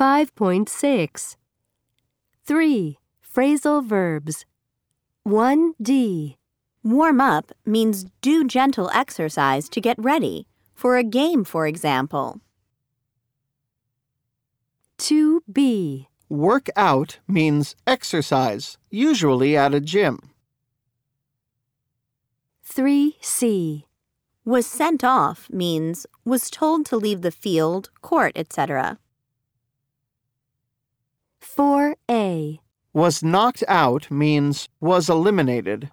5.6 3. Phrasal verbs 1D Warm up means do gentle exercise to get ready, for a game, for example. 2B Work out means exercise, usually at a gym. 3C Was sent off means was told to leave the field, court, etc. 4A Was knocked out means was eliminated.